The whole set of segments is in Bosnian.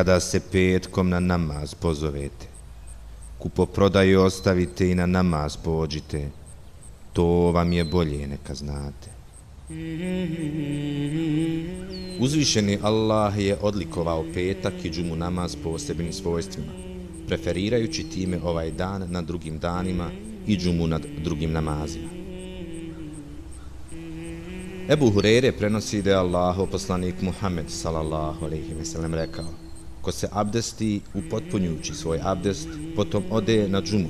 Kada se petkom na namaz pozovete, kupoprodaju ostavite i na namaz pođite, to vam je bolje neka znate. Uzvišeni Allah je odlikovao petak i džumu namaz posebnim svojstvima, preferirajući time ovaj dan nad drugim danima i džumu nad drugim namazima. Ebu Hurere prenosi da je Allaho poslanik Muhammed sallallahu alejhi ve sellem rekao: Ko se abdesti upotpunjujući svoj abdest, potom ode na džumu,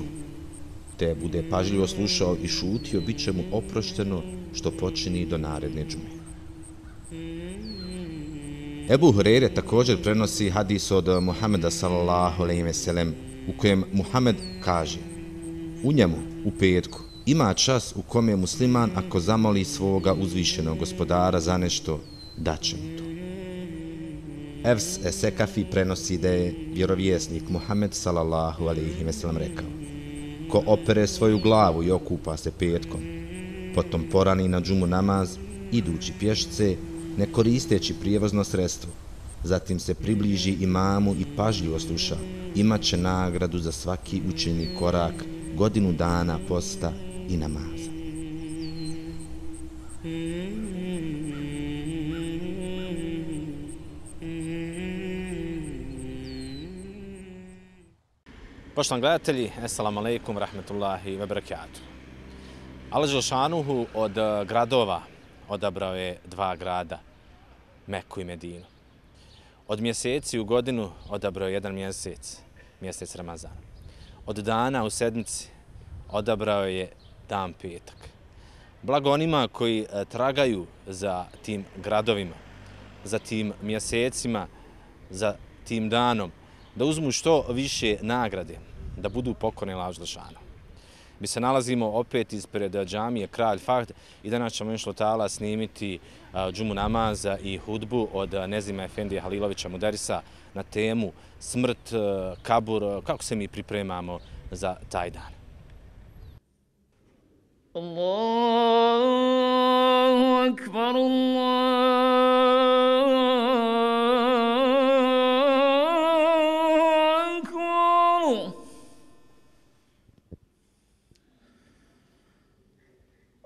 te bude pažljivo slušao i šutio, bit će mu oprošteno što počini do naredne džume. Ebu Hurere također prenosi hadis od Muhameda sallallahu alejhi ve sellem u kojem Muhammed kaže: U njemu u petku ima čas u kome musliman ako zamoli svoga uzvišenog gospodara za nešto, daće mu to. Evs Esekafi prenosi da je vjerovjesnik Muhammed sallallahu alaihi ve sellem rekao Ko opere svoju glavu i okupa se petkom, potom porani na džumu namaz, idući pješce, ne koristeći prijevozno sredstvo, zatim se približi imamu i pažljivo sluša, imaće nagradu za svaki učeni korak, godinu dana posta i namaza. Poštovani gledatelji, assalamu alaikum, rahmetullahi wa barakatuh. Allah Želšanuhu od eh, gradova odabrao je dva grada, Meku i Medinu. Od mjeseci u godinu odabrao je jedan mjesec, mjesec Ramazana. Od dana u sedmici odabrao je dan petak. Blago onima koji eh, tragaju za tim gradovima, za tim mjesecima, za tim danom, da uzmu što više nagrade, da budu pokorni laž Mi se nalazimo opet ispred eh, džamije Kralj Fahd i danas ćemo inšlo tala snimiti eh, džumu namaza i hudbu od eh, Nezima Efendija Halilovića Muderisa na temu smrt, kabur, kako se mi pripremamo za taj dan. Allahu akbar, Allahu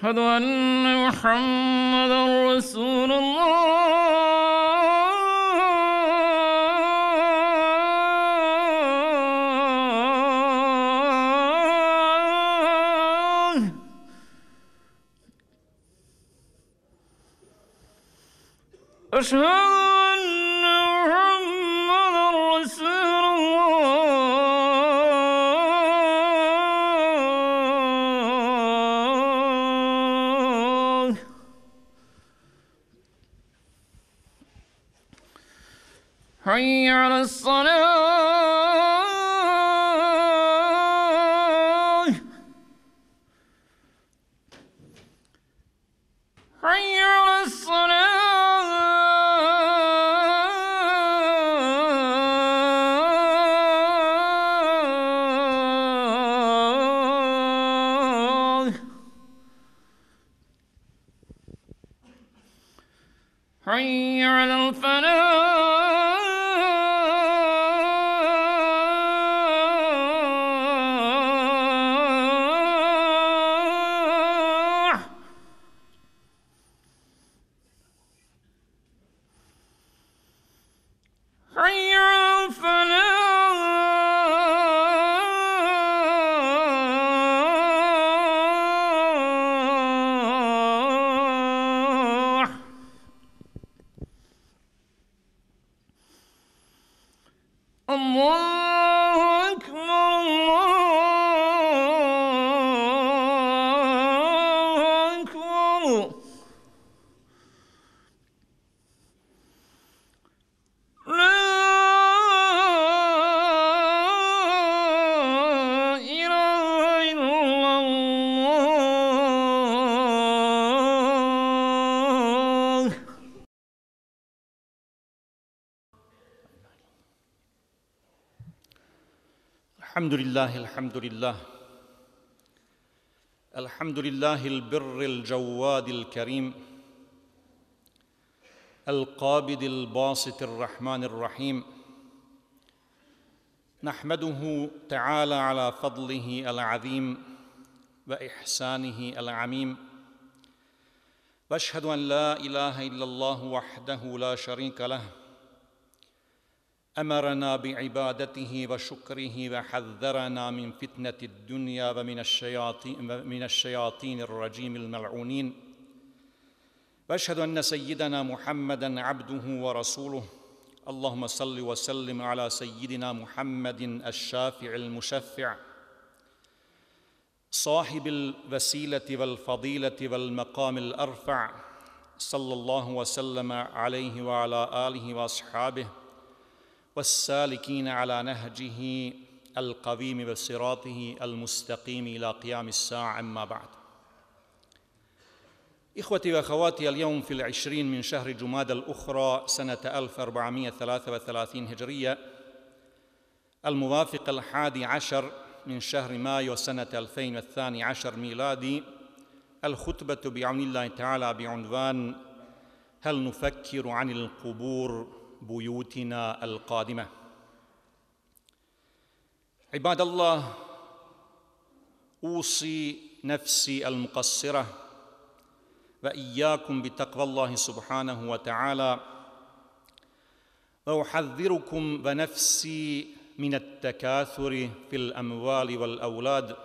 أشهد أن محمدا الحمد لله الحمد لله الحمد لله البر الجواد الكريم. القابض الباسط الرحمن الرحيم. نحمده تعالى على فضله العظيم وإحسانه العميم. وأشهد أن لا إله إلا الله وحده لا شريك له. أمرنا بعبادته وشكره وحذرنا من فتنة الدنيا ومن الشياطين من الشياطين الرجيم الملعونين. وأشهد أن سيدنا محمدا عبده ورسوله. اللهم صل وسلم على سيدنا محمد الشافع المشفع. صاحب الوسيلة والفضيلة والمقام الأرفع. صلى الله وسلم عليه وعلى آله وأصحابه. والسالكين على نهجه القويم بصراطه المستقيم إلى قيام الساعة. أما بعد إخوتي وأخواتي اليوم في العشرين من شهر جماد الأخرى سنة 1433 هجرية الموافق الحادي عشر من شهر مايو سنة 2012 ميلادي الخطبة بعون الله تعالى بعنوان هل نفكر عن القبور؟ بيوتنا القادمة. عباد الله أوصي نفسي المقصرة وإياكم بتقوى الله سبحانه وتعالى وأحذركم ونفسي من التكاثر في الأموال والأولاد.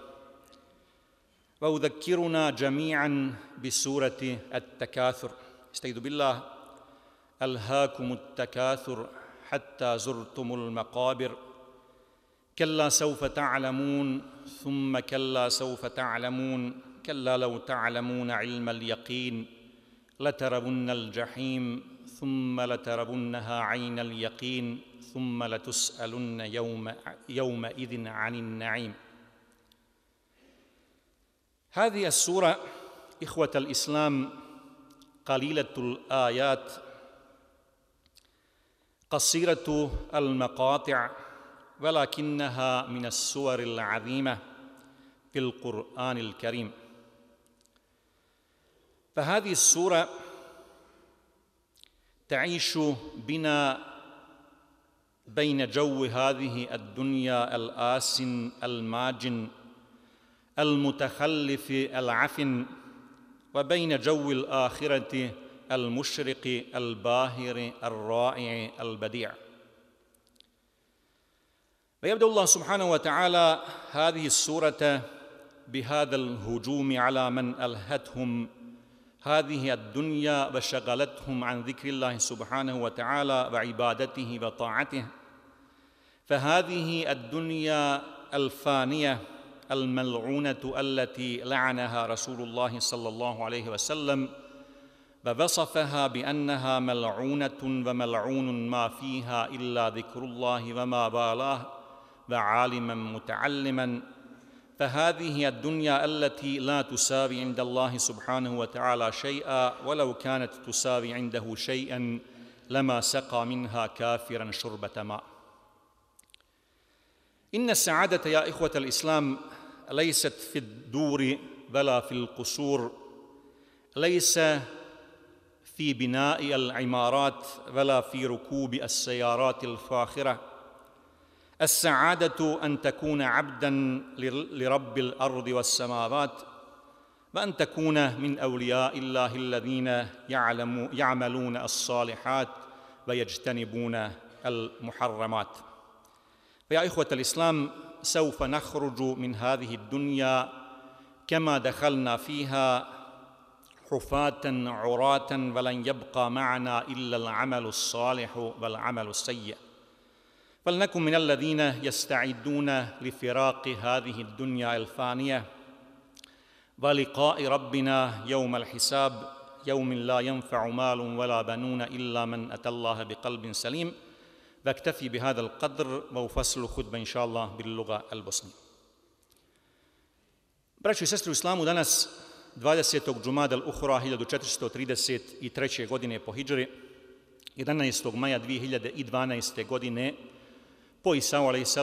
وأذكرنا جميعا بسورة التكاثر. استعيذ بالله. ألهاكم التكاثر حتى زرتم المقابر. كلا سوف تعلمون ثم كلا سوف تعلمون. كلا لو تعلمون علم اليقين لترون الجحيم ثم لترونها عين اليقين ثم لتسألن يوم يومئذ عن النعيم. هذه السورة إخوة الإسلام قليلة الآيات قصيرة المقاطع ولكنها من السور العظيمة في القرآن الكريم. فهذه السورة تعيش بنا بين جو هذه الدنيا الآسن الماجن المتخلف العفن وبين جو الآخرة المشرق الباهر الرائع البديع. ويبدأ الله سبحانه وتعالى هذه السورة بهذا الهجوم على من ألهتهم هذه الدنيا وشغلتهم عن ذكر الله سبحانه وتعالى وعبادته وطاعته. فهذه الدنيا الفانية الملعونة التي لعنها رسول الله صلى الله عليه وسلم ووصفها بأنها ملعونة وملعون ما فيها إلا ذكر الله وما بالاه وعالما متعلما. فهذه الدنيا التي لا تساوي عند الله سبحانه وتعالى شيئا ولو كانت تساوي عنده شيئا لما سقى منها كافرا شربة ماء. إن السعادة يا إخوة الإسلام ليست في الدور ولا في القصور ليس في بناء العمارات ولا في ركوب السيارات الفاخرة. السعادة أن تكون عبدا لرب الأرض والسماوات وأن تكون من أولياء الله الذين يعملون الصالحات ويجتنبون المحرمات. فيا إخوة الإسلام سوف نخرج من هذه الدنيا كما دخلنا فيها حفاة عراة ولن يبقى معنا إلا العمل الصالح والعمل السيء فلنكن من الذين يستعدون لفراق هذه الدنيا الفانية ولقاء ربنا يوم الحساب يوم لا ينفع مال ولا بنون إلا من أتى الله بقلب سليم واكتفي بهذا القدر وافصل خطبة إن شاء الله باللغة البosnije. Braćo i sestre u islamu, danas 20. džumadel uhura 1433. godine po Hidžri, 11. maja 2012. godine po Isau a.s.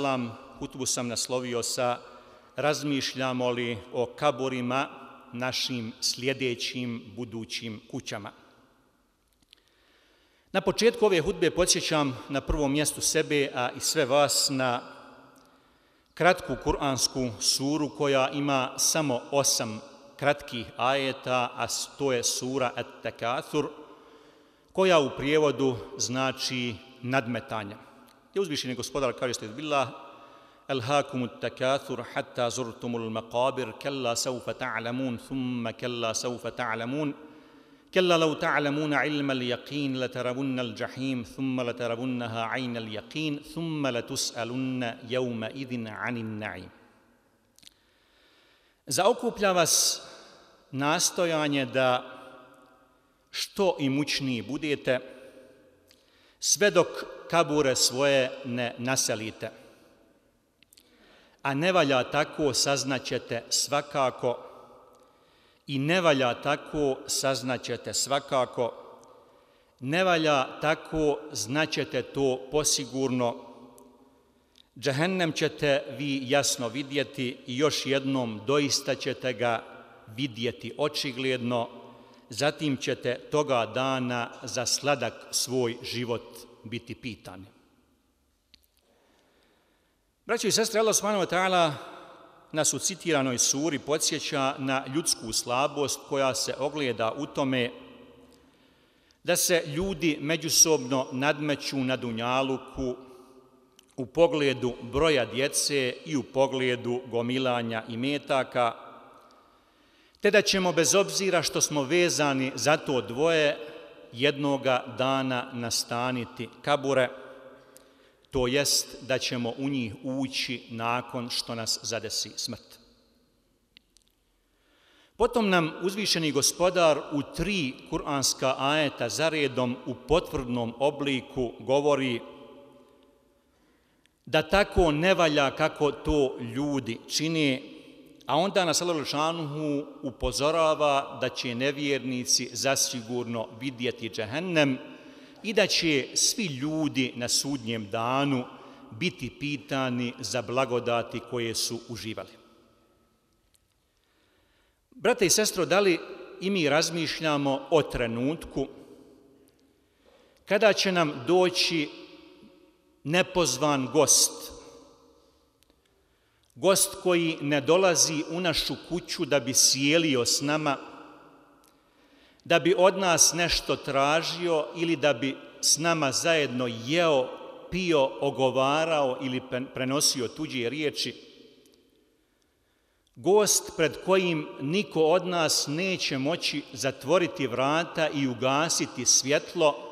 hutbu sam naslovio sa razmišljamo li o kaburima našim sljedećim budućim kućama. Na početku ove hudbe podsjećam na prvom mjestu sebe, a i sve vas na kratku kuransku suru koja ima samo osam kratkih ajeta, a to je sura At-Takathur, koja u prijevodu znači nadmetanje. Je uzvišeni gospodar kaže ste bila El hakumu takathur hatta zurtumul maqabir kella saufa ta'lamun thumma kella saufa ta'lamun kella lau ta'lamuna ilma al-yaqin, lataravunna al-jahim, thumma lataravunna ha'ayna al-yaqin, thumma latus'alunna jevma idhin anin na'im. Zaokuplja vas nastojanje da što imućniji budete, sve dok kabure svoje ne naselite. A ne valja tako, saznaćete svakako, i ne valja tako, saznaćete svakako, ne valja tako, znaćete to posigurno, Džahennem ćete vi jasno vidjeti i još jednom doista ćete ga vidjeti očigledno, zatim ćete toga dana za sladak svoj život biti pitani. Braći i sestre, Allah subhanahu wa ta'ala nas u citiranoj suri podsjeća na ljudsku slabost koja se ogleda u tome da se ljudi međusobno nadmeću na dunjaluku u pogledu broja djece i u pogledu gomilanja i metaka, te da ćemo bez obzira što smo vezani za to dvoje jednoga dana nastaniti kabure, to jest da ćemo u njih ući nakon što nas zadesi smrt. Potom nam uzvišeni gospodar u tri kuranska ajeta zaredom u potvrdnom obliku govori da tako ne valja kako to ljudi čini, a onda nas Alašanuhu upozorava da će nevjernici zasigurno vidjeti džehennem i da će svi ljudi na sudnjem danu biti pitani za blagodati koje su uživali. Brate i sestro, da li i mi razmišljamo o trenutku kada će nam doći nepozvan gost, gost koji ne dolazi u našu kuću da bi sjelio s nama, da bi od nas nešto tražio ili da bi s nama zajedno jeo, pio, ogovarao ili prenosio tuđe riječi, gost pred kojim niko od nas neće moći zatvoriti vrata i ugasiti svjetlo,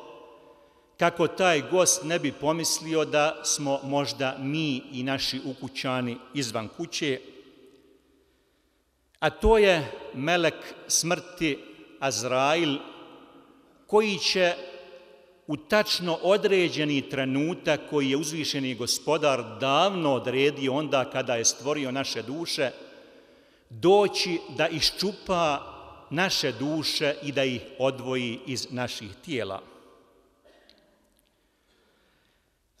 kako taj gost ne bi pomislio da smo možda mi i naši ukućani izvan kuće, a to je melek smrti Azrail, koji će u tačno određeni trenutak koji je uzvišeni gospodar davno odredio onda kada je stvorio naše duše, doći da iščupa naše duše i da ih odvoji iz naših tijela.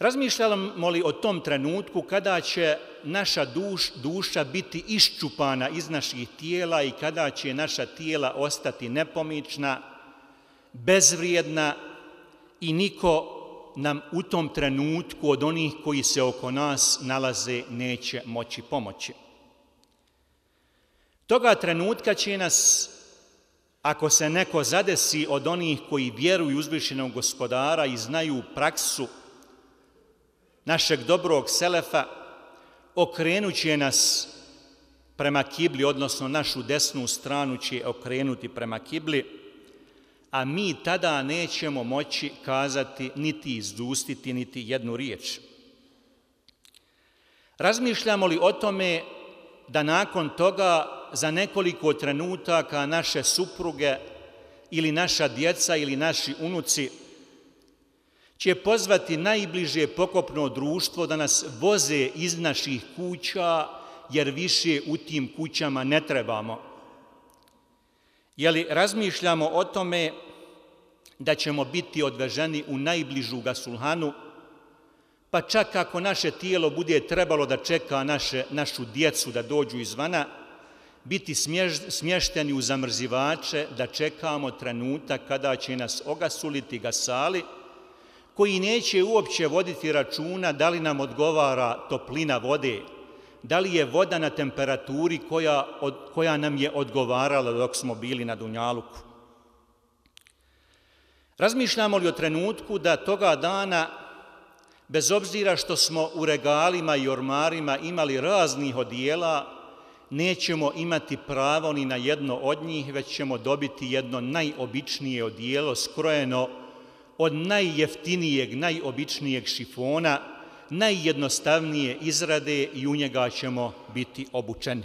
Razmišljamo li o tom trenutku kada će naša duš, duša biti iščupana iz naših tijela i kada će naša tijela ostati nepomična, bezvrijedna i niko nam u tom trenutku od onih koji se oko nas nalaze neće moći pomoći. Toga trenutka će nas, ako se neko zadesi od onih koji vjeruju uzvišenog gospodara i znaju praksu našeg dobrog selefa, okrenut će nas prema kibli, odnosno našu desnu stranu će okrenuti prema kibli, a mi tada nećemo moći kazati, niti izdustiti, niti jednu riječ. Razmišljamo li o tome da nakon toga za nekoliko trenutaka naše supruge ili naša djeca ili naši unuci će pozvati najbliže pokopno društvo da nas voze iz naših kuća, jer više u tim kućama ne trebamo. Jeli razmišljamo o tome da ćemo biti odveženi u najbližu gasulhanu, pa čak ako naše tijelo bude trebalo da čeka naše, našu djecu da dođu izvana, biti smješteni u zamrzivače, da čekamo trenutak kada će nas ogasuliti gasali, koji neće uopće voditi računa da li nam odgovara toplina vode, da li je voda na temperaturi koja, od, koja nam je odgovarala dok smo bili na Dunjaluku. Razmišljamo li o trenutku da toga dana, bez obzira što smo u regalima i ormarima imali raznih odijela, nećemo imati pravo ni na jedno od njih, već ćemo dobiti jedno najobičnije odijelo skrojeno od najjeftinijeg, najobičnijeg šifona, najjednostavnije izrade i u njega ćemo biti obučeni.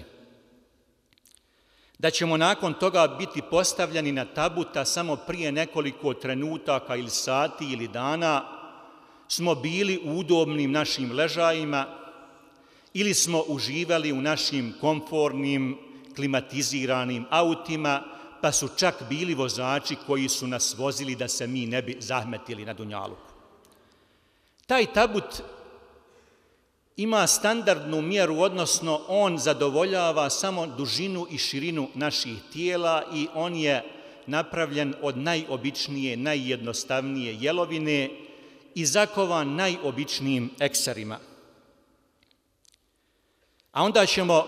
Da ćemo nakon toga biti postavljeni na tabuta samo prije nekoliko trenutaka ili sati ili dana, smo bili u udobnim našim ležajima ili smo uživali u našim komfornim, klimatiziranim autima, pa su čak bili vozači koji su nas vozili da se mi ne bi zahmetili na Dunjaluku. Taj tabut ima standardnu mjeru, odnosno on zadovoljava samo dužinu i širinu naših tijela i on je napravljen od najobičnije, najjednostavnije jelovine i zakovan najobičnijim ekserima. A onda ćemo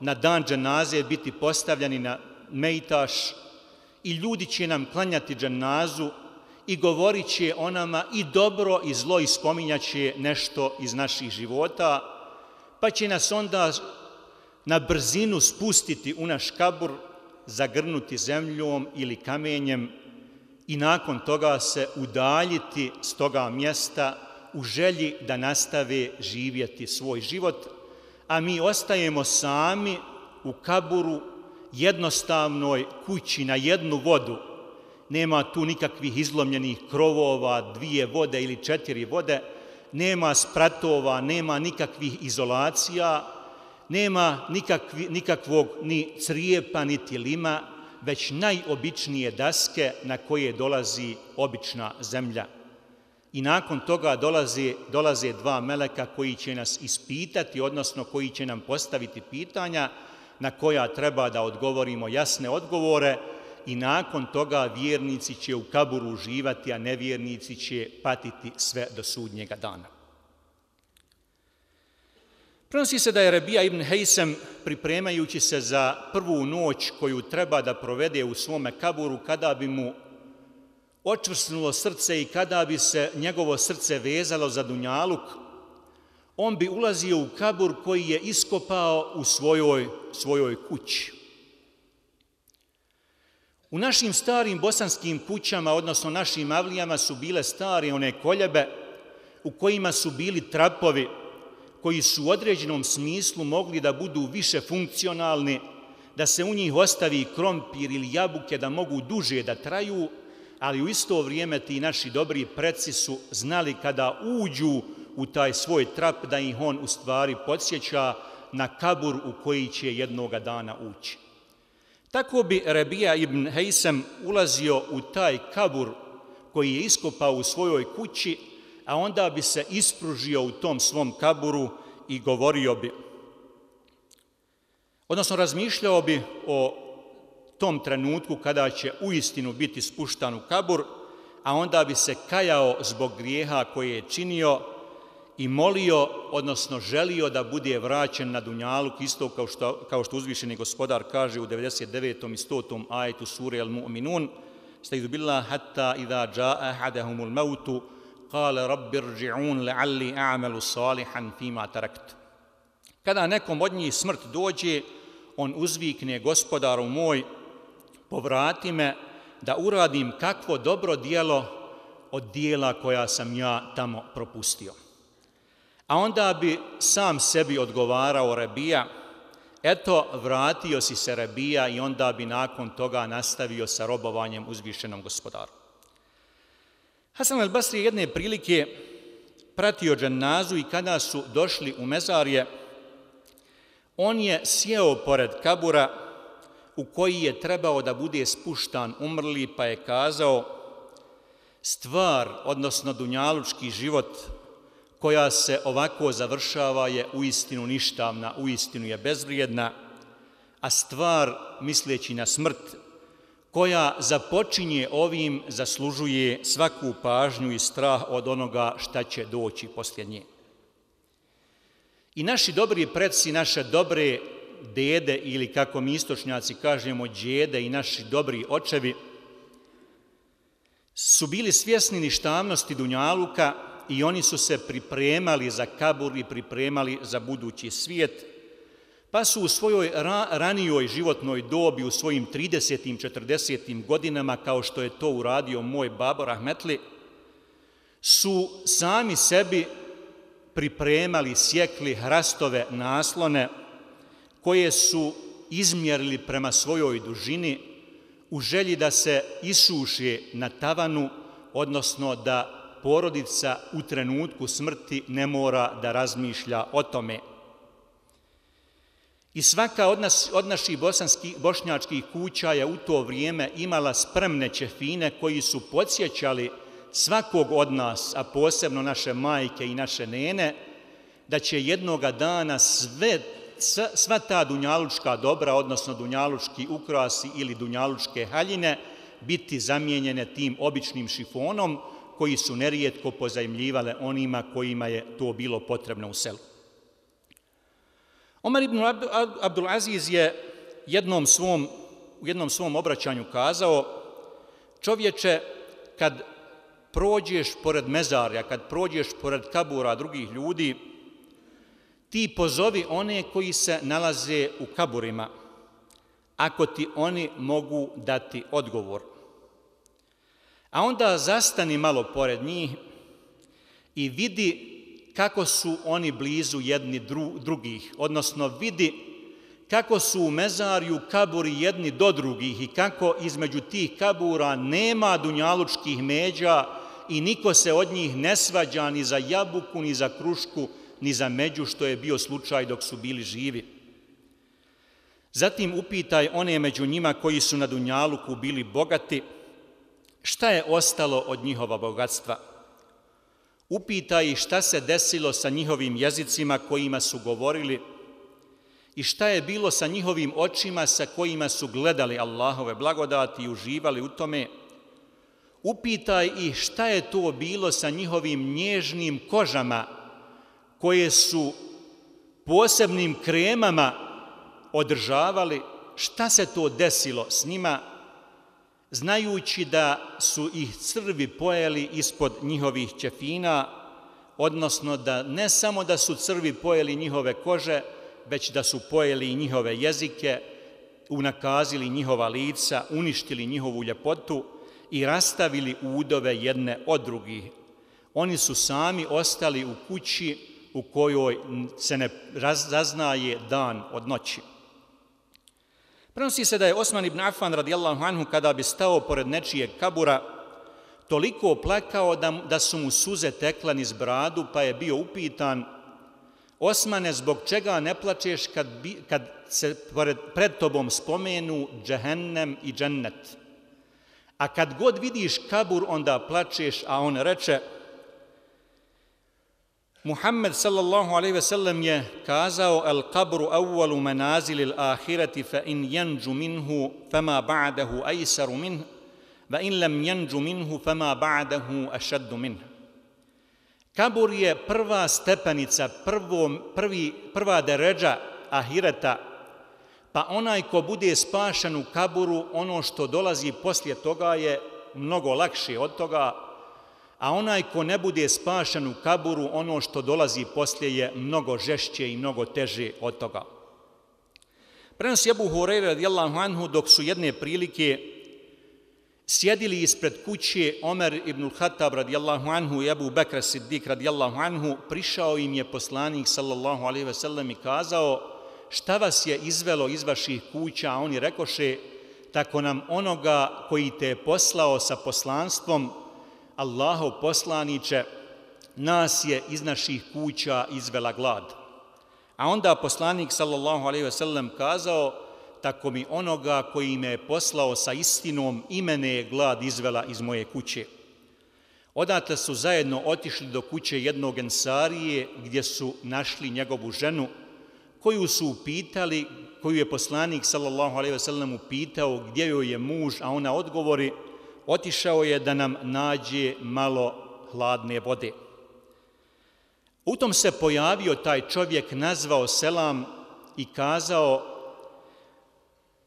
na dan dženaze biti postavljeni na mejtaš i ljudi će nam klanjati dženazu i govorit će o nama i dobro i zlo i spominjat će nešto iz naših života, pa će nas onda na brzinu spustiti u naš kabur, zagrnuti zemljom ili kamenjem i nakon toga se udaljiti s toga mjesta u želji da nastave živjeti svoj život, a mi ostajemo sami u kaburu jednostavnoj kući na jednu vodu, nema tu nikakvih izlomljenih krovova, dvije vode ili četiri vode, nema spratova, nema nikakvih izolacija, nema nikakvi, nikakvog ni crijepa, niti lima, već najobičnije daske na koje dolazi obična zemlja. I nakon toga dolaze, dolaze dva meleka koji će nas ispitati, odnosno koji će nam postaviti pitanja na koja treba da odgovorimo jasne odgovore, i nakon toga vjernici će u kaburu uživati, a nevjernici će patiti sve do sudnjega dana. Prenosi se da je Rebija ibn Hejsem, pripremajući se za prvu noć koju treba da provede u svome kaburu, kada bi mu očvrsnulo srce i kada bi se njegovo srce vezalo za Dunjaluk, on bi ulazio u kabur koji je iskopao u svojoj, svojoj kući. U našim starim bosanskim kućama, odnosno našim avlijama, su bile stare one koljebe u kojima su bili trapovi koji su u određenom smislu mogli da budu više funkcionalni, da se u njih ostavi krompir ili jabuke da mogu duže da traju, ali u isto vrijeme ti naši dobri preci su znali kada uđu u taj svoj trap da ih on u stvari podsjeća na kabur u koji će jednoga dana ući. Tako bi Rabija ibn Hejsem ulazio u taj kabur koji je iskopao u svojoj kući, a onda bi se ispružio u tom svom kaburu i govorio bi, odnosno razmišljao bi o tom trenutku kada će u istinu biti spuštan u kabur, a onda bi se kajao zbog grijeha koje je činio, i molio, odnosno želio da bude vraćen na Dunjaluk, isto kao što, kao što uzvišeni gospodar kaže u 99. i 100. ajetu sure Al-Mu'minun, stajdu billah hatta idha jaa ahadahumul mautu, kale rabbi rđi'un le'alli a'malu salihan fima tarakt. Kada nekom od njih smrt dođe, on uzvikne gospodaru moj, povrati me da uradim kakvo dobro dijelo od dijela koja sam ja tamo propustio. A onda bi sam sebi odgovarao Rabija, eto, vratio si se Rabija i onda bi nakon toga nastavio sa robovanjem uzvišenom gospodaru. Hasan al-Basri jedne prilike pratio dženazu i kada su došli u mezarje, on je sjeo pored kabura u koji je trebao da bude spuštan umrli, pa je kazao stvar, odnosno dunjalučki život, koja se ovako završava je uistinu ništavna, uistinu je bezvrijedna, a stvar, misleći na smrt, koja započinje ovim, zaslužuje svaku pažnju i strah od onoga šta će doći poslije nje. I naši dobri predsi, naše dobre dede ili kako mi istočnjaci kažemo djede i naši dobri očevi su bili svjesni ništavnosti Dunjaluka i oni su se pripremali za kabur i pripremali za budući svijet, pa su u svojoj ra ranijoj životnoj dobi, u svojim 30. 40. godinama, kao što je to uradio moj babo Rahmetli, su sami sebi pripremali, sjekli hrastove naslone koje su izmjerili prema svojoj dužini u želji da se isuši na tavanu, odnosno da porodica u trenutku smrti ne mora da razmišlja o tome. I svaka od, nas, od naših bosanskih, bošnjačkih kuća je u to vrijeme imala spremne ćefine koji su podsjećali svakog od nas, a posebno naše majke i naše nene, da će jednoga dana sve, sva, sva ta dunjalučka dobra, odnosno dunjalučki ukrasi ili dunjalučke haljine, biti zamijenjene tim običnim šifonom koji su nerijetko pozajmljivale onima kojima je to bilo potrebno u selu. Omar ibn Abdul Aziz je jednom svom, u jednom svom obraćanju kazao čovječe, kad prođeš pored mezarja, kad prođeš pored kabura drugih ljudi, ti pozovi one koji se nalaze u kaburima, ako ti oni mogu dati odgovor. A onda zastani malo pored njih i vidi kako su oni blizu jedni drugih, odnosno vidi kako su u mezarju kaburi jedni do drugih i kako između tih kabura nema dunjalučkih međa i niko se od njih ne svađa ni za jabuku, ni za krušku, ni za među, što je bio slučaj dok su bili živi. Zatim upitaj one među njima koji su na Dunjaluku bili bogati, šta je ostalo od njihova bogatstva? Upitaj šta se desilo sa njihovim jezicima kojima su govorili i šta je bilo sa njihovim očima sa kojima su gledali Allahove blagodati i uživali u tome. Upitaj ih šta je to bilo sa njihovim nježnim kožama koje su posebnim kremama održavali, šta se to desilo s njima, znajući da su ih crvi pojeli ispod njihovih ćefina, odnosno da ne samo da su crvi pojeli njihove kože, već da su pojeli i njihove jezike, unakazili njihova lica, uništili njihovu ljepotu i rastavili udove jedne od drugih. Oni su sami ostali u kući u kojoj se ne raznaje dan od noći. Prenosi se da je Osman ibn Affan radijallahu anhu kada bi stao pored nečijeg kabura toliko plakao da, da su mu suze tekle niz bradu pa je bio upitan Osmane, zbog čega ne plačeš kad, bi, kad se pored, pred tobom spomenu džehennem i džennet? A kad god vidiš kabur, onda plačeš, a on reče, Muhammed sallallahu alejhi ve sellem je kazao al qabru awwalu manazil al akhirati fa in yanju minhu fama ba'dahu aysaru min wa in lam yanju minhu fama ba'dahu ashaddu min Kabur je prva stepenica, prvo, prvi, prva deređa ahireta, pa onaj ko bude spašen u kaburu, ono što dolazi poslije toga je mnogo lakše od toga, a onaj ko ne bude spašen u kaburu, ono što dolazi poslije je mnogo žešće i mnogo teže od toga. Prenos Jebu Horeire radijallahu anhu dok su jedne prilike sjedili ispred kuće Omer ibn Khattab radijallahu anhu i Ebu Bekra Siddiq radijallahu anhu, prišao im je poslanik sallallahu alaihi ve sellem i kazao šta vas je izvelo iz vaših kuća, a oni rekoše tako nam onoga koji te je poslao sa poslanstvom Allahov poslaniće, nas je iz naših kuća izvela glad. A onda poslanik sallallahu alejhi ve sellem kazao tako mi onoga koji me je poslao sa istinom imene je glad izvela iz moje kuće. Odatle su zajedno otišli do kuće jednog ensarije gdje su našli njegovu ženu koju su upitali, koju je poslanik sallallahu alejhi ve sellem upitao gdje joj je muž, a ona odgovori otišao je da nam nađe malo hladne vode. U tom se pojavio taj čovjek, nazvao selam i kazao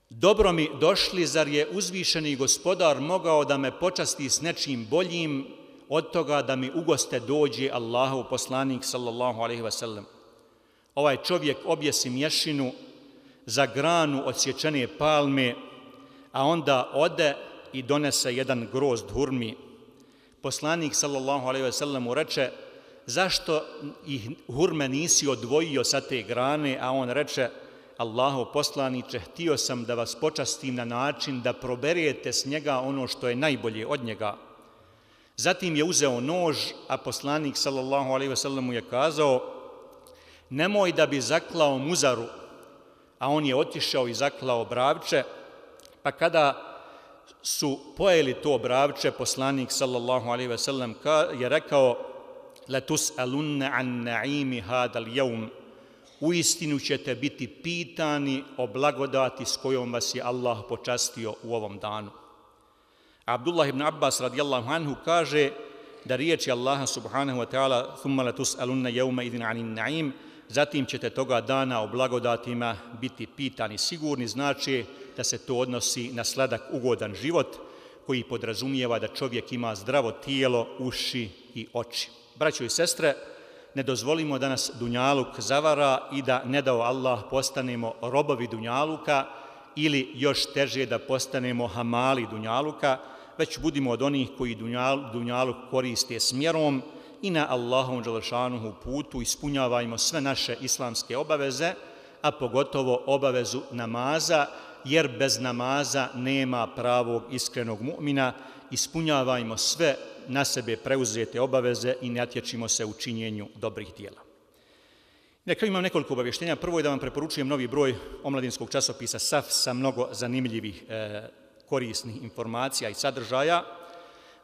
Dobro mi došli, zar je uzvišeni gospodar mogao da me počasti s nečim boljim od toga da mi ugoste dođe Allahov poslanik sallallahu alaihi wasallam. Ovaj čovjek objesi mješinu za granu od sječene palme, a onda ode i donese jedan grozd hurmi. Poslanik sallallahu alejhi ve sellem reče, zašto ih hurme nisi odvojio sa te grane, a on reče, Allahu poslaniče, htio sam da vas počastim na način da proberete s njega ono što je najbolje od njega. Zatim je uzeo nož, a poslanik sallallahu alejhi ve sellem je kazao: "Nemoj da bi zaklao muzaru." A on je otišao i zaklao bravče, pa kada su pojeli to bravče, poslanik sallallahu alaihi ve sellem je rekao: "La tus'alunna an na'imi hadal al-yawm." U istinu ćete biti pitani o blagodati s kojom vas je Allah počastio u ovom danu. Abdullah ibn Abbas radijallahu anhu kaže da riječi Allaha subhanahu wa ta'ala thumma la tus'alunna yawma idin anin na'im zatim ćete toga dana o blagodatima biti pitani sigurni znači da se to odnosi na sladak ugodan život koji podrazumijeva da čovjek ima zdravo tijelo, uši i oči. Braćo i sestre, ne dozvolimo da nas Dunjaluk zavara i da ne dao Allah postanemo robovi Dunjaluka ili još teže da postanemo hamali Dunjaluka, već budimo od onih koji Dunjaluk koriste smjerom i na Allahom Đalešanuhu putu ispunjavajmo sve naše islamske obaveze, a pogotovo obavezu namaza, jer bez namaza nema pravog iskrenog mu'mina, ispunjavajmo sve na sebe preuzete obaveze i ne atječimo se u činjenju dobrih dijela. Na kraju imam nekoliko obavještenja. Prvo je da vam preporučujem novi broj omladinskog časopisa SAF sa mnogo zanimljivih e, korisnih informacija i sadržaja.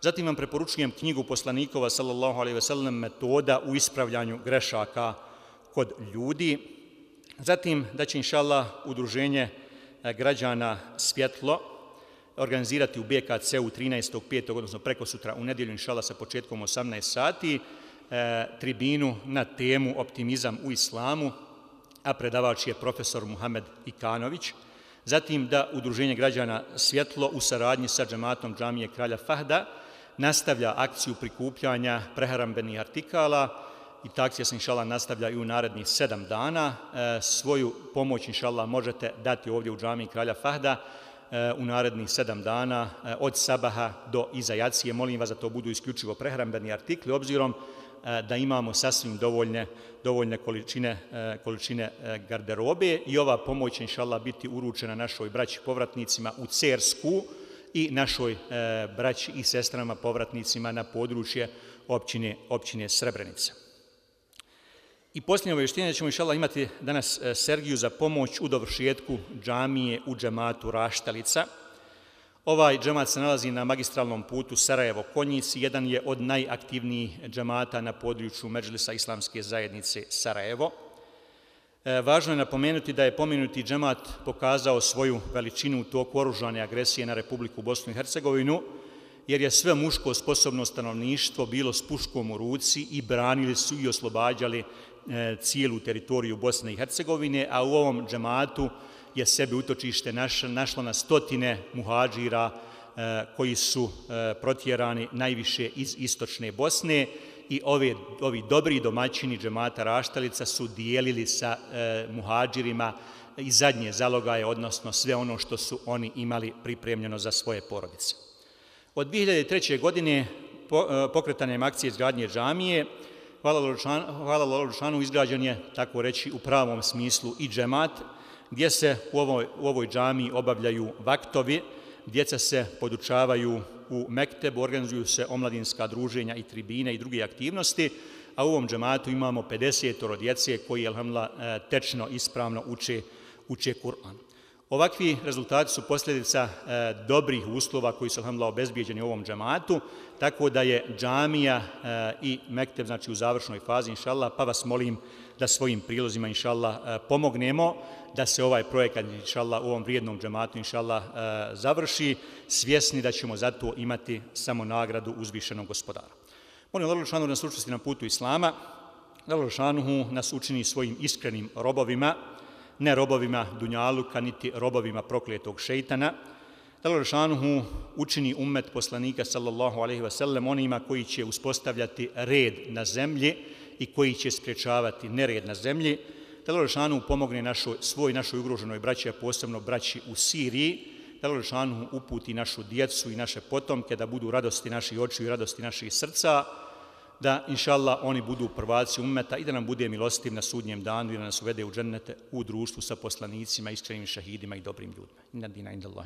Zatim vam preporučujem knjigu poslanikova sallallahu alejhi ve sellem metoda u ispravljanju grešaka kod ljudi. Zatim da će inshallah udruženje E, građana Svjetlo organizirati u BKC u 13.5. odnosno preko sutra u nedjelju inshallah sa početkom 18 sati e, tribinu na temu optimizam u islamu, a predavač je profesor Muhamed Ikanović. Zatim da Udruženje građana Svjetlo u saradnji sa džematom džamije Kralja Fahda nastavlja akciju prikupljanja prehrambenih artikala i takcija se inšala nastavlja i u narednih sedam dana. E, svoju pomoć inšala možete dati ovdje u džami Kralja Fahda e, u narednih sedam dana e, od sabaha do izajacije. Molim vas da to budu isključivo prehrambeni artikli, obzirom E, da imamo sasvim dovoljne, dovoljne količine, e, količine e, garderobe i ova pomoć će inšala biti uručena našoj braći povratnicima u Cersku i našoj e, braći i sestrama povratnicima na područje općine, općine Srebrenica. I posljednje obavještenje ćemo inšala imati danas e, Sergiju za pomoć u dovršetku džamije u džematu Raštalica – Ovaj džemat se nalazi na magistralnom putu Sarajevo-Konjici, jedan je od najaktivnijih džemata na području Međlisa Islamske zajednice Sarajevo. E, važno je napomenuti da je pomenuti džemat pokazao svoju veličinu u toku oružane agresije na Republiku Bosnu i Hercegovinu, jer je sve muško sposobno stanovništvo bilo s puškom u ruci i branili su i oslobađali E, cijelu teritoriju Bosne i Hercegovine, a u ovom džematu je sebi utočište našlo na stotine muhađira e, koji su e, protjerani najviše iz istočne Bosne i ove, ovi dobri domaćini džemata Raštalica su dijelili sa muhađirima i zadnje zalogaje, odnosno sve ono što su oni imali pripremljeno za svoje porodice. Od 2003. godine pokretanjem akcije izgradnje džamije, hvala Lološanu, izgrađen je, tako reći, u pravom smislu i džemat, gdje se u ovoj, u ovoj džami obavljaju vaktovi, djeca se podučavaju u Mektebu, organizuju se omladinska druženja i tribine i druge aktivnosti, a u ovom džematu imamo 50 djece koji, alhamdulillah, e, tečno, ispravno uče, uče Kur'an. Ovakvi rezultati su posljedica e, dobrih uslova koji su alhamdulillah obezbijeđeni u ovom džamatu, tako da je džamija e, i mektev znači u završnoj fazi inshallah, pa vas molim da svojim prilozima inshallah e, pomognemo da se ovaj projekat inshallah u ovom vrijednom džamatu inshallah e, završi, svjesni da ćemo zato imati samo nagradu uzvišenog gospodara. Molim Allah Žešanu na slučnosti na putu Islama, da Allah nas učini svojim iskrenim robovima, ne robovima Dunjaluka, niti robovima prokletog šeitana, da učini umet poslanika sallallahu alaihi wasallam onima koji će uspostavljati red na zemlji i koji će spriječavati nered na zemlji, da pomogne našoj, svoj našoj ugroženoj braći, a posebno braći u Siriji, da uputi našu djecu i naše potomke, da budu radosti naših očiju i radosti naših srca, da, inša Allah, oni budu prvaci ummeta i da nam bude milostiv na sudnjem danu i da nas uvede u džennete u društvu sa poslanicima, iskrenim šahidima i dobrim ljudima. Inna dina inda Allah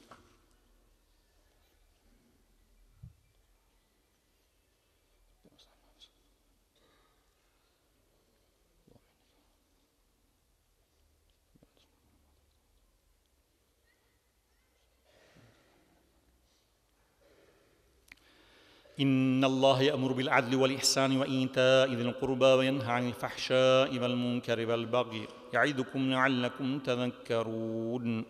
إن الله يأمر بالعدل والإحسان وإيتاء ذي القربى وينهى عن الفحشاء والمنكر والبغي يعظكم لعلكم تذكرون.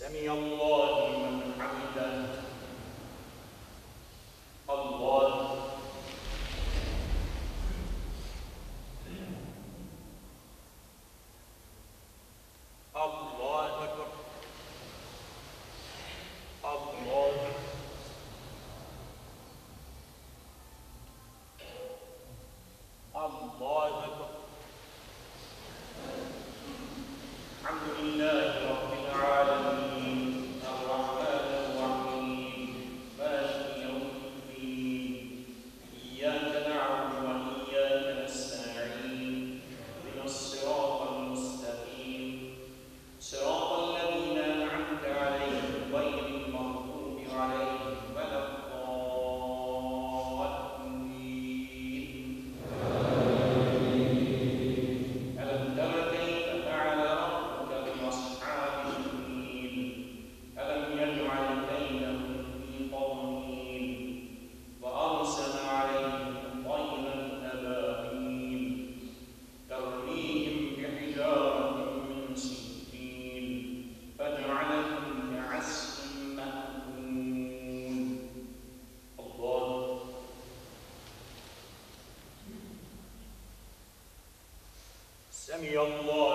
Semi Allah. سمي الله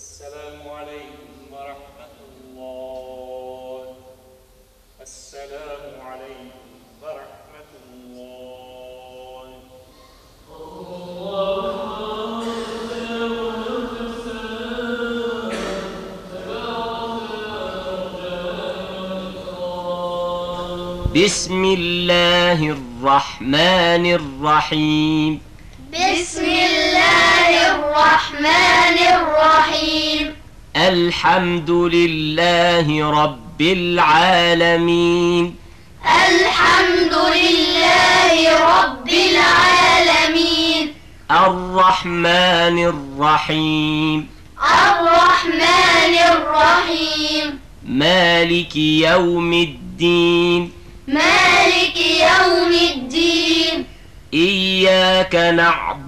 السلام عليكم ورحمة الله. السلام عليكم ورحمة الله. بسم الله الرحمن الرحيم. الله الرحمن الرحيم. الحمد لله رب العالمين. الحمد لله رب العالمين. الرحمن الرحيم. الرحمن الرحيم. مالك يوم الدين. مالك يوم الدين. إياك نعبد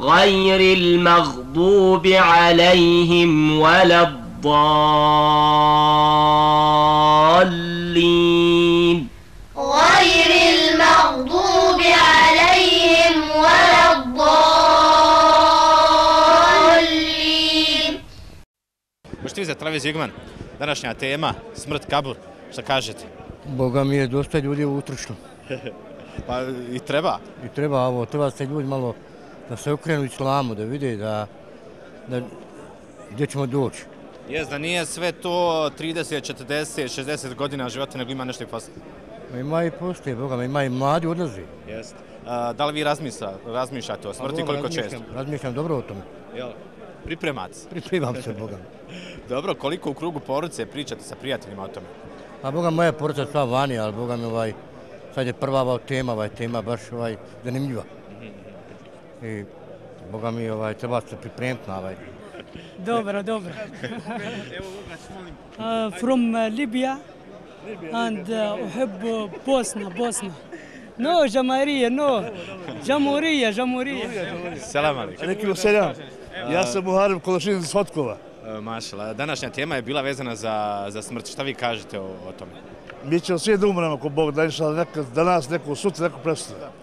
غير المغضوب عليهم ولا الضالين غير المغضوب عليهم ولا الضالين Možete vi za Travis Jigman, današnja tema, smrt kabur, šta kažete? Boga mi je dosta ljudi utrošno. Pa i treba. I treba ovo, treba se ljudi malo da se okrenu islamu, da vide da, da gdje ćemo doći. Jes, da nije sve to 30, 40, 60 godina života, nego ima nešto i posle. Ma Ima i postoje, Boga ima i mladi odlazi. Jest. A, da li vi razmisla, razmišljate o smrti A, koliko često? Razmišljam dobro o tome. Jel? Pripremac. Pripremam se, Boga. Dobro, koliko u krugu porodice pričate sa prijateljima o tome? A Boga moja porodica sva vani, ali Boga mi ovaj, sad je prva ova tema, ovaj tema baš ovaj zanimljiva i Boga mi ovaj, treba se pripremiti na ovaj. Dobro, dobro. uh, from uh, Libya. And uh, uh Bosna, Bosna. No, Jamarije, no. Jamurije, Jamurije. Selam alaikum. Neki selam. Ja sam Muharem Kološin iz Sotkova. E, mašala, današnja tema je bila vezana za, za smrt. Šta vi kažete o, o tome? Mi ćemo svi da umremo, ako Bog da nešto danas, neko sutra, neko predstavlja.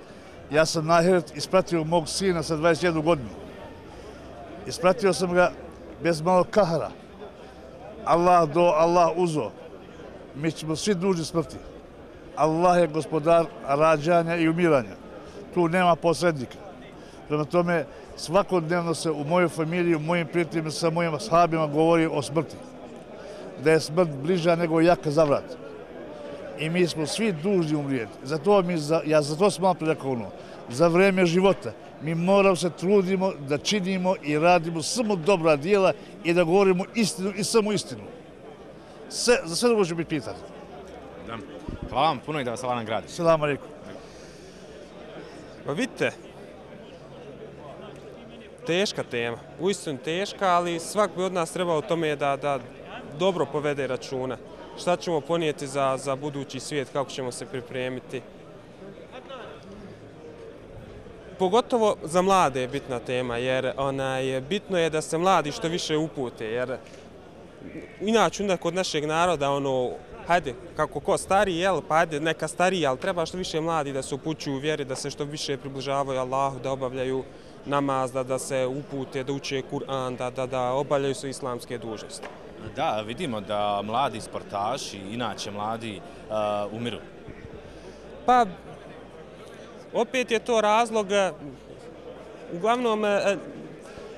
Ja sam na ispratio mog sina sa 21 godinu. Ispratio sam ga bez malo kahara. Allah do, Allah uzo. Mi ćemo svi duži smrti. Allah je gospodar rađanja i umiranja. Tu nema posrednika. Prema tome, svakodnevno se u mojoj familiji, u mojim prijateljima, sa mojim ashabima govori o smrti. Da je smrt bliža nego jaka zavrat. I mi smo svi dužni umrijeti. Zato mi, za- ja zato sam malo prije rekao ono, za vreme života mi moramo se trudimo da činimo i radimo samo dobra dijela i da govorimo istinu i samo istinu. Sve, za sve drugo će biti pitanje. Da. Hvala vam puno i da vas Allah nagradi. Salam alaikum. Pa vidite, teška tema, uistinu teška, ali svak bi od nas trebao tome da, da dobro povede računa. Šta ćemo ponijeti za, za budući svijet, kako ćemo se pripremiti. Pogotovo za mlade je bitna tema, jer onaj, bitno je da se mladi što više upute, jer inače onda kod našeg naroda, ono, hajde, kako ko stari, jel, pa hajde, neka stariji, ali treba što više mladi da se upućuju u vjeri, da se što više približavaju Allahu, da obavljaju namaz, da, da se upute, da uče Kur'an, da, da, da obavljaju su islamske dužnosti. Da, vidimo da mladi sportaši, inače mladi, uh, umiru. Pa, opet je to razlog, e, uglavnom, e,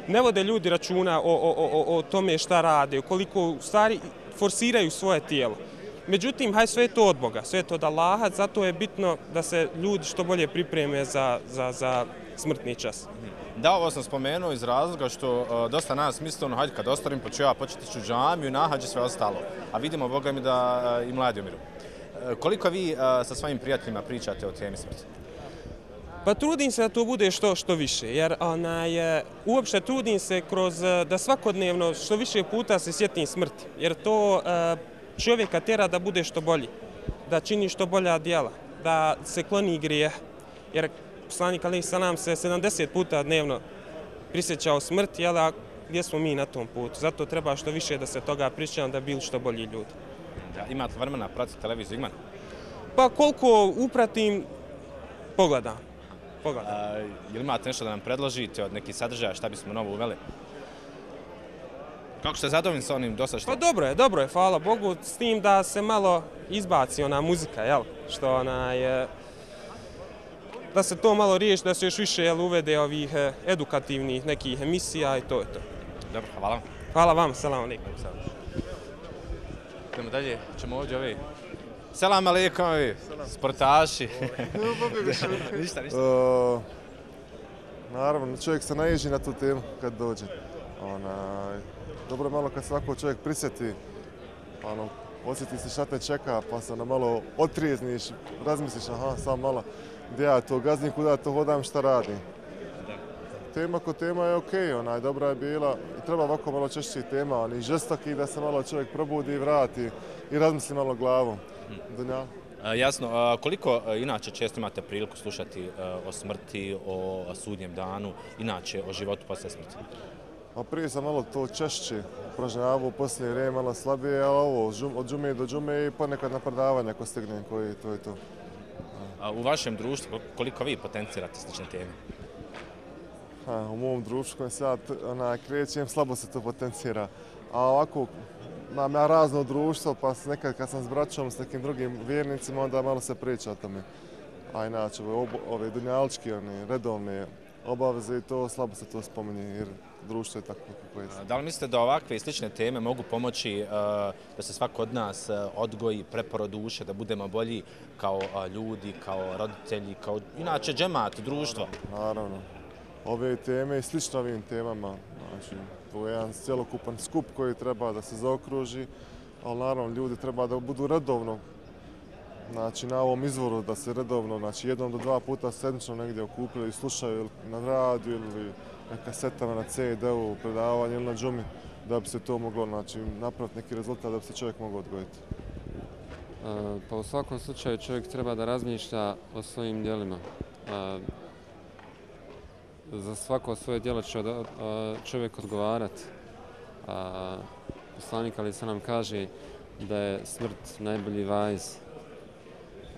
ne vode ljudi računa o, o, o, o tome šta rade, koliko u stvari forsiraju svoje tijelo. Međutim, haj sve je to od Boga, sve je to od Allaha, zato je bitno da se ljudi što bolje pripreme za, za, za smrtni čas. Da, ovo sam spomenuo iz razloga što uh, dosta nas misli ono, hajde kad ostarim, pa ću ja početi ću džamiju, nahađe sve ostalo. A vidimo, Boga mi, da uh, i mladi umiru. Uh, koliko vi uh, sa svojim prijateljima pričate o temi smrti? Pa trudim se da to bude što što više, jer onaj, uopšte trudim se kroz da svakodnevno što više puta se sjetim smrti, jer to čovjeka tjera da bude što bolji, da čini što bolja djela, da se kloni grije, jer poslanik Ali Salam se 70 puta dnevno prisjećao smrt, jel, a gdje smo mi na tom putu? Zato treba što više da se toga pričam da bili što bolji ljudi. Da, imate vremena pratiti televiziju, Igman? Pa koliko upratim, pogledam. Pogledam. A, ili imate nešto da nam predložite od nekih sadržaja, šta bismo novo uveli? Kako ste zadovoljni sa onim dosta što? Pa dobro je, dobro je, hvala Bogu, s tim da se malo izbaci ona muzika, jel? Što ona je... Da se to malo riješi, da se još više jel, uvede ovih eh, edukativnih nekih emisija i to je to. Dobro, hvala. Hvala vam, selam alaikum. Idemo dalje, ćemo ovdje ovi. Selam alaikum ovi, sportaši. ništa, ništa. Uh, naravno, čovjek se naiži na tu temu kad dođe. Onaj, dobro je malo kad svako čovjek prisjeti, ono, osjeti se šta te čeka, pa se ono malo otrijezniš, razmisliš, aha, samo malo, gdje ja to gaznim, kuda to hodam, šta radim. Tema ko tema je okej, okay, onaj, dobra je bila i treba ovako malo češće tema, oni žestoki da se malo čovjek probudi i vrati i razmisli malo glavom. Dunja. A, jasno, a, koliko a, inače često imate priliku slušati o smrti, o sudnjem danu, inače o životu posle smrti? A prije sam malo to češće upražnjavao, u posljednje vrijeme malo slabije, ali ovo, žum, od džume do džume i ponekad na predavanje ako stignem koji to je to. A, u vašem društvu koliko vi potencirate slične teme? Ha, u mom društvu kojem se ja ona, krećem, slabo se to potencira. A ovako, imam ja razno društvo, pa nekad kad sam s braćom, s nekim drugim vjernicima, onda malo se priča o tome. A inače, ove, ove dunjaličke, one, redovne obaveze i to, slabo se to spominje, jer društvo je tako kako je. Da li mislite da ovakve i slične teme mogu pomoći uh, da se svako od nas uh, odgoji, preporo duše, da budemo bolji kao uh, ljudi, kao roditelji, kao inače džemat, društvo? Naravno. Ove teme i slično ovim temama, znači, to je jedan cjelokupan skup koji treba da se zaokruži, ali naravno ljudi treba da budu redovno znači, na ovom izvoru, da se redovno, znači jednom do dva puta sedmično negdje okupljaju i slušaju ili na radiju ili na kasetama, na CD-u, predavanju ili na džumi, da bi se to moglo znači, napraviti neki rezultat, da bi se čovjek mogao odgojiti. E, pa u svakom slučaju čovjek treba da razmišlja o svojim dijelima. E, za svako svoje djelo će e, čovjek odgovarati. E, poslanik ali se nam kaže da je smrt najbolji vajz.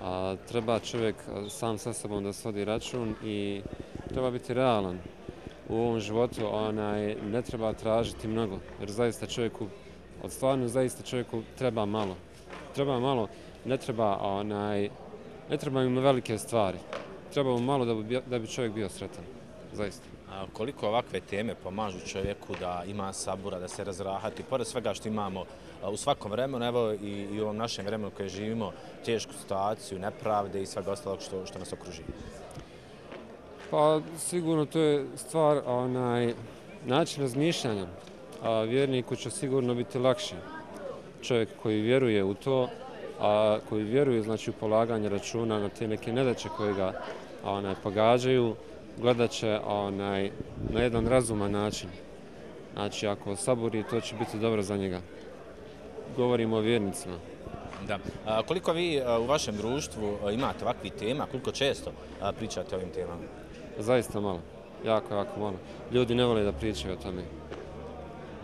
A, treba čovjek e, sam sa sobom da svodi račun i treba biti realan. U ovom životu onaj, ne treba tražiti mnogo, jer zaista čovjeku, od stvarno zaista čovjeku treba malo. Treba malo, ne treba, onaj, ne treba im velike stvari. Treba mu malo da bi, da bi čovjek bio sretan zaista. A koliko ovakve teme pomažu čovjeku da ima sabura, da se razrahati, pored svega što imamo u svakom vremenu, evo i, i u ovom našem vremenu koje živimo, tešku situaciju, nepravde i svega ostalog što, što nas okruži? Pa sigurno to je stvar onaj, način razmišljanja. A vjerniku će sigurno biti lakše. Čovjek koji vjeruje u to, a koji vjeruje znači, u polaganje računa na te neke nedaće koje ga onaj, pogađaju, gledat će onaj, na jedan razuman način. Znači, ako saburi, to će biti dobro za njega. govorimo o vjernicima. Da. A, koliko vi a, u vašem društvu a, imate ovakvi tema, koliko često a, pričate o ovim temama? Zaista malo. Jako, jako malo. Ljudi ne vole da pričaju o tome.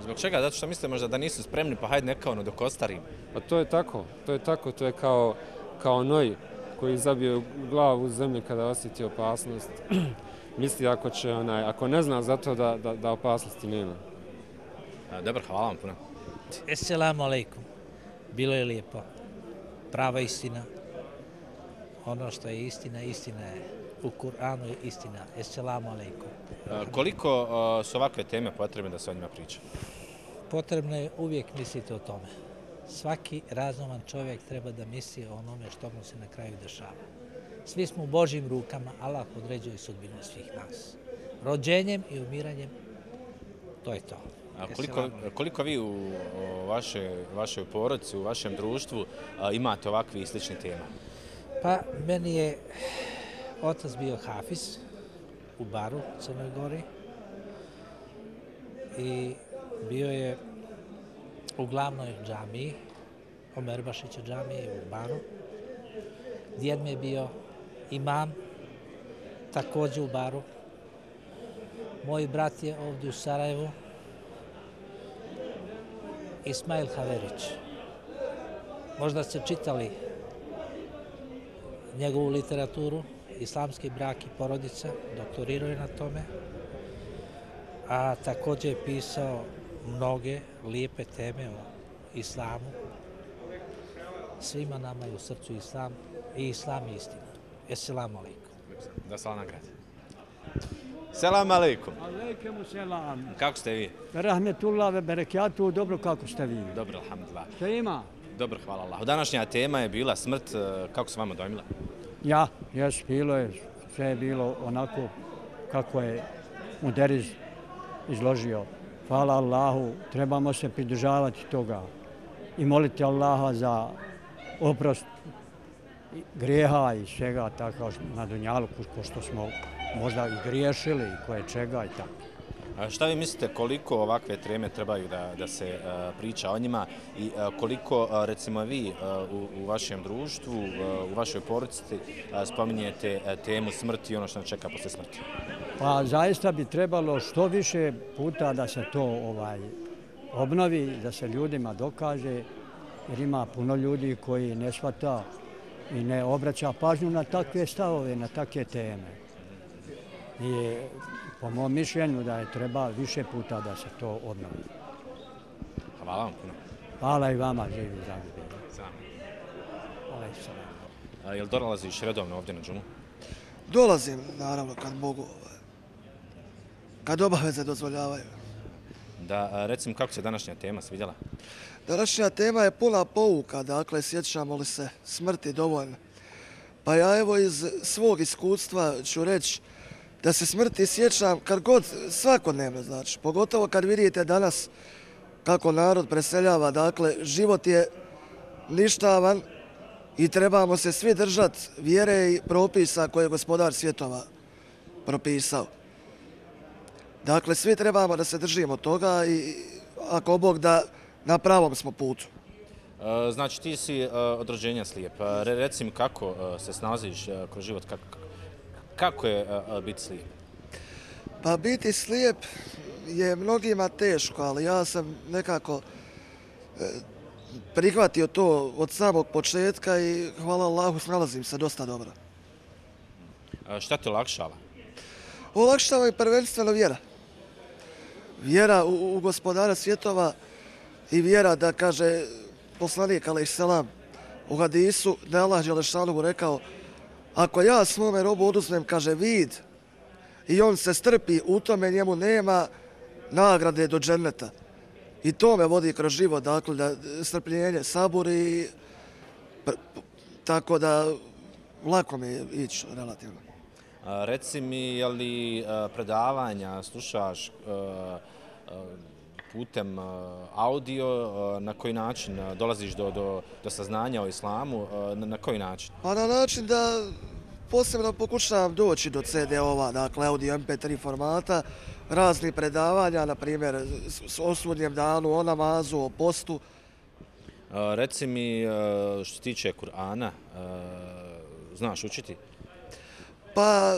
Zbog čega? Zato što mislite možda da nisu spremni, pa hajde neka ono dok ostarim. Pa to je tako, to je tako, to je kao, kao noj koji zabije u glavu u zemlji kada osjeti opasnost. Misli ako će onaj, ako ne zna za to da, da, da opasnosti nema. A, dobro, hvala vam puno. Esselamu alaikum. Bilo je lijepo. Prava istina. Ono što je istina, istina je. U Kur'anu je istina. Esselamu alaikum. A, koliko a, su ovakve teme potrebne da se o njima priča? Potrebno je uvijek misliti o tome. Svaki razuman čovjek treba da misli o onome što mu se na kraju dešava. Svi smo u Božim rukama, Allah određuje sudbinu svih nas. Rođenjem i umiranjem, to je to. A koliko, koliko vi u vaše, vašoj porodici, u vašem društvu a, imate ovakvih i sličnih tema? Pa, meni je otac bio hafiz u baru Crnoj Gori i bio je u glavnoj džamiji, Omerbašića džamiji u baru. Djed mi je bio imam, također u baru. Moj brat je ovdje u Sarajevu, Ismail Haverić. Možda ste čitali njegovu literaturu, Islamski brak i porodica, doktorirao je na tome, a također je pisao mnoge lijepe teme o islamu. Svima nama je u srcu islam i islam je istina. Esselamu alaikum. Da se Allah nagradi. Selam alaikum. Alaikum selam. Kako ste vi? Rahmetullah ve berekatu, dobro kako ste vi? Dobro, alhamdulillah. Šta ima? Dobro, hvala Allah. Današnja tema je bila smrt. e, Kako se vama dojmila? Ja, jes, bilo je, sve je bilo onako kako je Muderiz izložio. Hvala Allahu, trebamo se pridržavati toga i moliti Allaha za oprost grijeha i svega tako na Dunjalu, pošto smo možda i griješili i koje čega i tako. A šta vi mislite koliko ovakve treme trebaju da, da se e, priča o njima i e, koliko e, recimo vi e, u, u vašem društvu, e, u vašoj porodici e, spominjete temu smrti i ono što nam čeka posle smrti? Pa zaista bi trebalo što više puta da se to ovaj obnovi, da se ljudima dokaže, jer ima puno ljudi koji ne shvata i ne obraća pažnju na takve stavove, na takve teme. I po mom mišljenju da je treba više puta da se to obnovi. Hvala vam puno. Hvala i vama, živi zdravi bili. Sam. Alejsalam. A, jel dolaziš redovno ovdje na džumu? Dolazim, naravno, kad mogu. ovaj, Kad obaveze dozvoljavaju. Da, recimo kako se današnja tema svidjela? Današnja tema je puna pouka, dakle, sjećamo li se smrti dovoljno. Pa ja evo iz svog iskustva ću reći da se smrti sjećam kad god, svakodnevno znači, pogotovo kad vidite danas kako narod preseljava, dakle, život je ništavan i trebamo se svi držati vjere i propisa koje je gospodar svjetova propisao. Dakle, svi trebamo da se držimo toga i ako Bog da na pravom smo putu. E, znači ti si e, od rođenja slijep. E, reci mi kako se snalaziš kroz život, kako, je biti slijep? Pa biti slijep je mnogima teško, ali ja sam nekako e, prihvatio to od samog početka i hvala Allahu snalazim se dosta dobro. E, Šta te olakšava? Olakšava i prvenstveno vjera. Vjera u, u gospodara svjetova i vjera da kaže poslanik alaih selam u hadisu da je Allah Đelešanu rekao ako ja svome robu oduzmem, kaže vid i on se strpi, u tome njemu nema nagrade do dženneta. I to me vodi kroz život, dakle, da strpljenje, sabor i tako da lako mi je ići relativno. A, Reci mi, je li predavanja slušaš putem e, audio, e, na koji način e, dolaziš do, do, do saznanja o islamu, na, na koji način? Pa na način da posebno pokušavam doći do CD-ova, dakle audio MP3 formata, razni predavanja, na primjer s- s- o sudnjem danu, o namazu, o postu. Reci mi što se tiče Kur'ana, znaš učiti? Pa,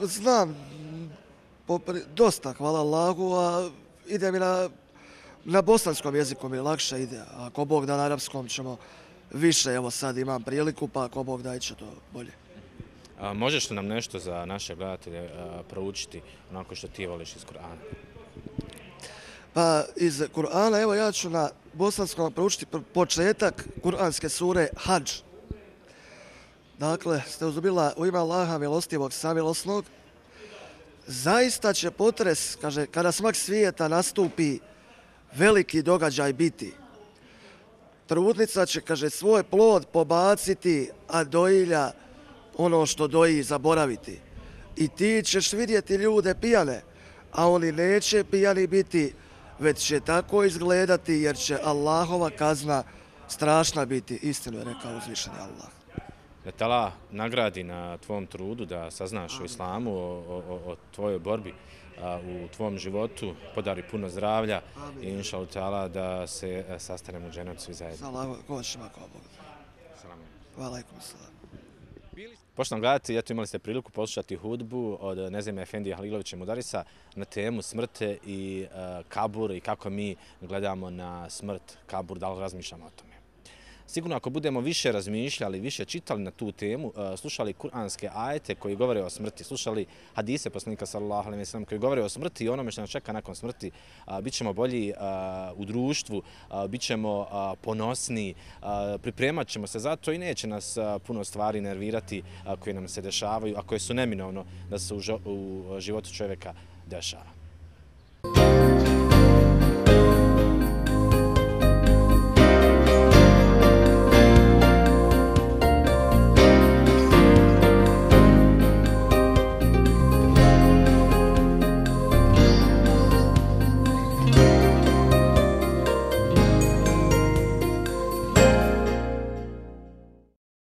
znam, popri, dosta, hvala Allahu, a ide mi na, na bosanskom jeziku mi lakše ide, a ako Bog da na arapskom ćemo više, evo sad imam priliku, pa ako Bog da će to bolje. A, možeš li nam nešto za naše gledatelje a, proučiti onako što ti voliš iz Kur'ana? Pa iz Kur'ana, evo ja ću na bosanskom proučiti početak Kur'anske sure Hadž. Dakle, ste uzubila u ime Allaha milostivog samilosnog, zaista će potres, kaže, kada smak svijeta nastupi, veliki događaj biti. Trudnica će, kaže, svoj plod pobaciti, a dojilja ono što doji zaboraviti. I ti ćeš vidjeti ljude pijane, a oni neće pijani biti, već će tako izgledati, jer će Allahova kazna strašna biti. Istinu je rekao uzvišeni Allah da te Allah nagradi na tvom trudu, da saznaš o islamu, o, o, o tvojoj borbi u tvom životu, podari puno zdravlja i inša Allah da se e, sastanemo u dženom svi zajedno. Salam, ko će mako Bog. Salam. Walaikum salam. Poštovno gledati, eto imali ste priliku poslušati hudbu od Nezime Efendija Halilovića Mudarisa na temu smrte i uh, kabur i kako mi gledamo na smrt kabur, da li razmišljamo o tome. Sigurno ako budemo više razmišljali, više čitali na tu temu, e, slušali kuranske ajete koji govore o smrti, slušali hadise poslanika sallallahu alejhi ve sellem koji govore o smrti i onome što nas čeka nakon smrti, e, bićemo bolji e, u društvu, bićemo ponosni, pripremat ćemo se za to i neće nas puno stvari nervirati koje nam se dešavaju, a koje su neminovno da se u životu čovjeka dešava.